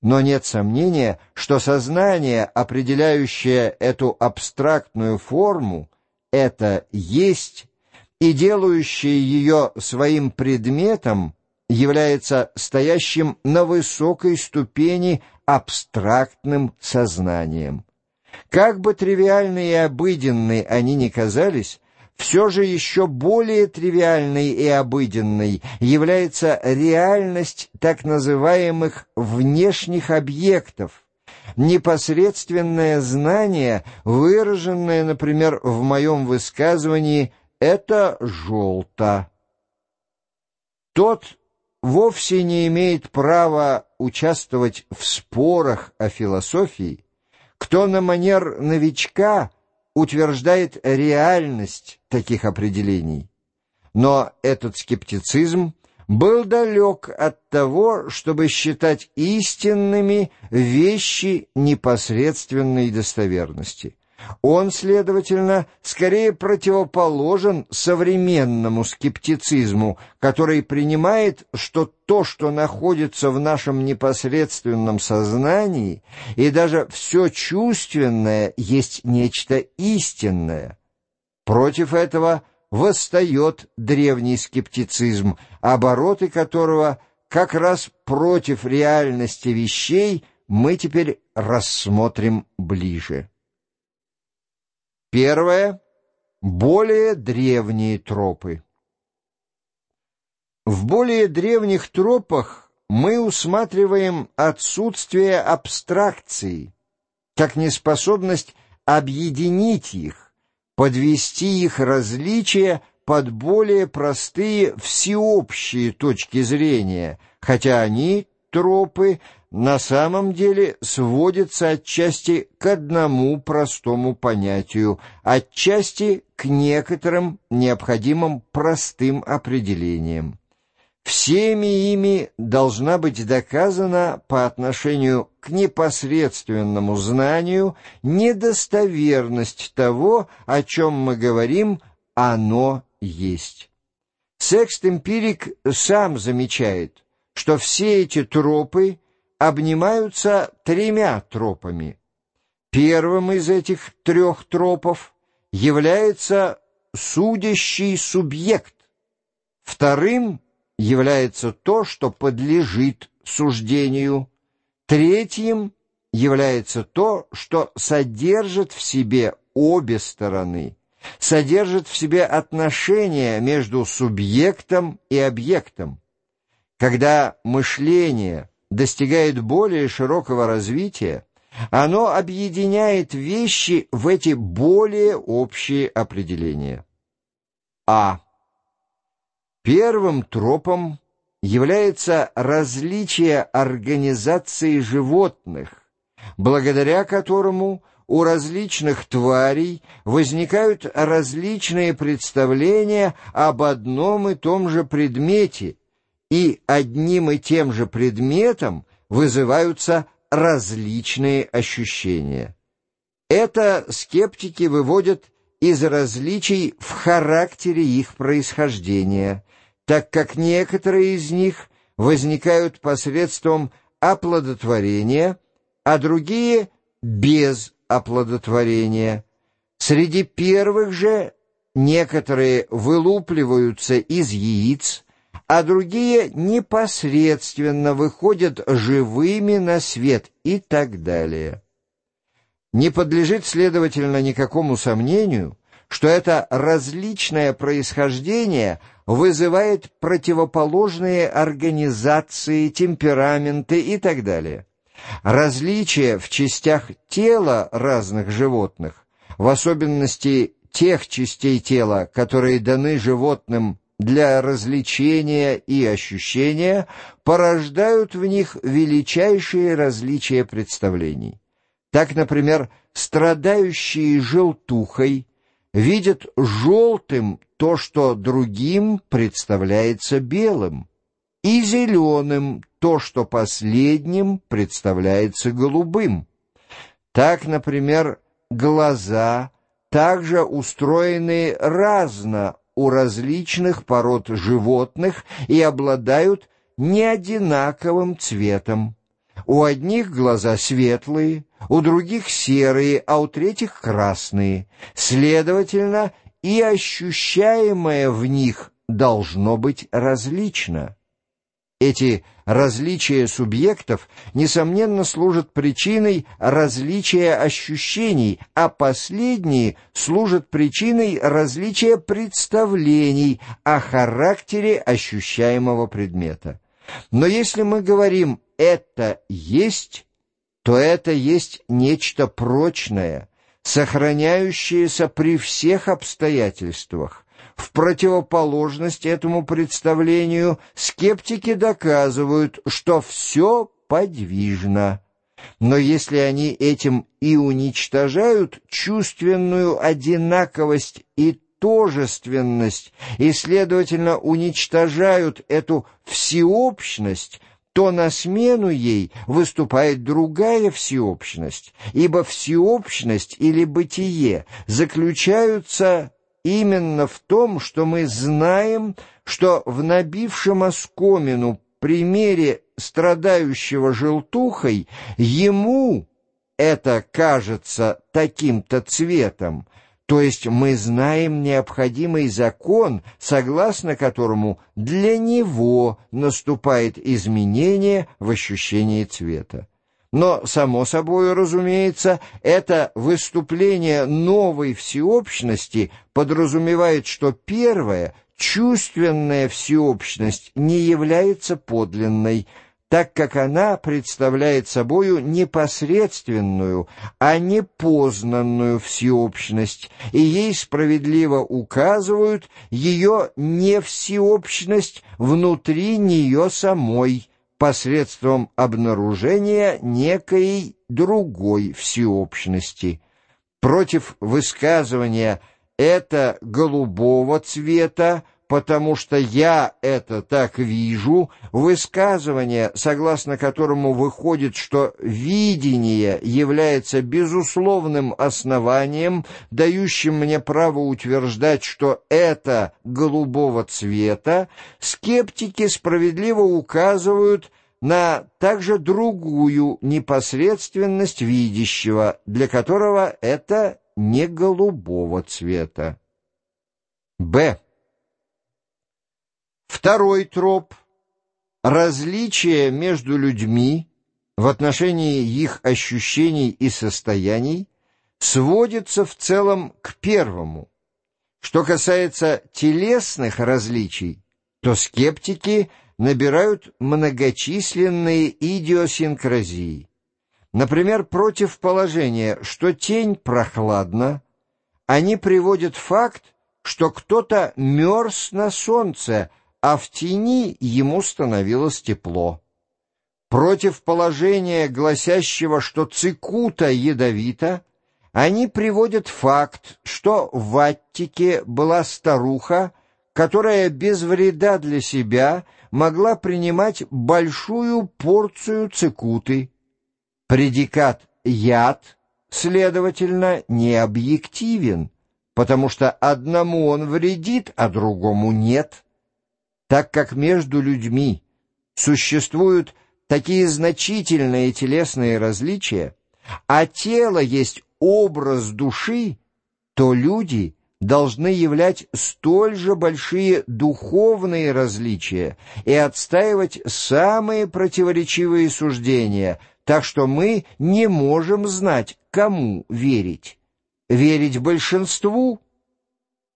Но нет сомнения, что сознание, определяющее эту абстрактную форму, это есть и делающее ее своим предметом, является стоящим на высокой ступени абстрактным сознанием. Как бы тривиальны и обыденны они ни казались, все же еще более тривиальной и обыденной является реальность так называемых внешних объектов, непосредственное знание, выраженное, например, в моем высказывании «это желто». Тот вовсе не имеет права участвовать в спорах о философии, кто на манер новичка утверждает реальность таких определений. Но этот скептицизм был далек от того, чтобы считать истинными вещи непосредственной достоверности. Он, следовательно, скорее противоположен современному скептицизму, который принимает, что то, что находится в нашем непосредственном сознании, и даже все чувственное, есть нечто истинное. Против этого восстает древний скептицизм, обороты которого как раз против реальности вещей мы теперь рассмотрим ближе. Первое. Более древние тропы. В более древних тропах мы усматриваем отсутствие абстракции, как неспособность объединить их, подвести их различия под более простые всеобщие точки зрения, хотя они, тропы, на самом деле сводится отчасти к одному простому понятию, отчасти к некоторым необходимым простым определениям. Всеми ими должна быть доказана по отношению к непосредственному знанию недостоверность того, о чем мы говорим, оно есть. Секст-эмпирик сам замечает, что все эти тропы – обнимаются тремя тропами. Первым из этих трех тропов является судящий субъект, вторым является то, что подлежит суждению, третьим является то, что содержит в себе обе стороны, содержит в себе отношения между субъектом и объектом. Когда мышление достигает более широкого развития, оно объединяет вещи в эти более общие определения. А. Первым тропом является различие организации животных, благодаря которому у различных тварей возникают различные представления об одном и том же предмете, и одним и тем же предметом вызываются различные ощущения. Это скептики выводят из различий в характере их происхождения, так как некоторые из них возникают посредством оплодотворения, а другие — без оплодотворения. Среди первых же некоторые вылупливаются из яиц, а другие непосредственно выходят живыми на свет и так далее. Не подлежит, следовательно, никакому сомнению, что это различное происхождение вызывает противоположные организации, темпераменты и так далее. Различия в частях тела разных животных, в особенности тех частей тела, которые даны животным для развлечения и ощущения порождают в них величайшие различия представлений. Так, например, страдающие желтухой видят желтым то, что другим представляется белым, и зеленым то, что последним представляется голубым. Так, например, глаза также устроены разно у различных пород животных и обладают неодинаковым цветом. У одних глаза светлые, у других серые, а у третьих красные. Следовательно, и ощущаемое в них должно быть различно. Эти различия субъектов, несомненно, служат причиной различия ощущений, а последние служат причиной различия представлений о характере ощущаемого предмета. Но если мы говорим «это есть», то это есть нечто прочное, сохраняющееся при всех обстоятельствах, в противоположность этому представлению скептики доказывают, что все подвижно. Но если они этим и уничтожают чувственную одинаковость и тожественность, и, следовательно, уничтожают эту всеобщность, то на смену ей выступает другая всеобщность, ибо всеобщность или бытие заключаются именно в том, что мы знаем, что в набившем оскомину примере страдающего желтухой ему это кажется таким-то цветом, то есть мы знаем необходимый закон, согласно которому для него наступает изменение в ощущении цвета. Но, само собой, разумеется, это выступление новой всеобщности подразумевает, что первая, чувственная всеобщность не является подлинной, так как она представляет собою непосредственную, а не познанную всеобщность, и ей справедливо указывают ее невсеобщность внутри нее самой, посредством обнаружения некой другой всеобщности. Против высказывания «это голубого цвета», потому что я это так вижу, высказывание, согласно которому выходит, что видение является безусловным основанием, дающим мне право утверждать, что это голубого цвета, скептики справедливо указывают на также другую непосредственность видящего, для которого это не голубого цвета. Б. Второй троп — различие между людьми в отношении их ощущений и состояний сводится в целом к первому. Что касается телесных различий, то скептики набирают многочисленные идиосинкразии. Например, против положения, что тень прохладна, они приводят факт, что кто-то мерз на солнце, а в тени ему становилось тепло. Против положения, гласящего, что цикута ядовита, они приводят факт, что в Аттике была старуха, которая без вреда для себя могла принимать большую порцию цикуты. Предикат «яд», следовательно, не объективен, потому что одному он вредит, а другому нет так как между людьми существуют такие значительные телесные различия, а тело есть образ души, то люди должны являть столь же большие духовные различия и отстаивать самые противоречивые суждения, так что мы не можем знать, кому верить. Верить большинству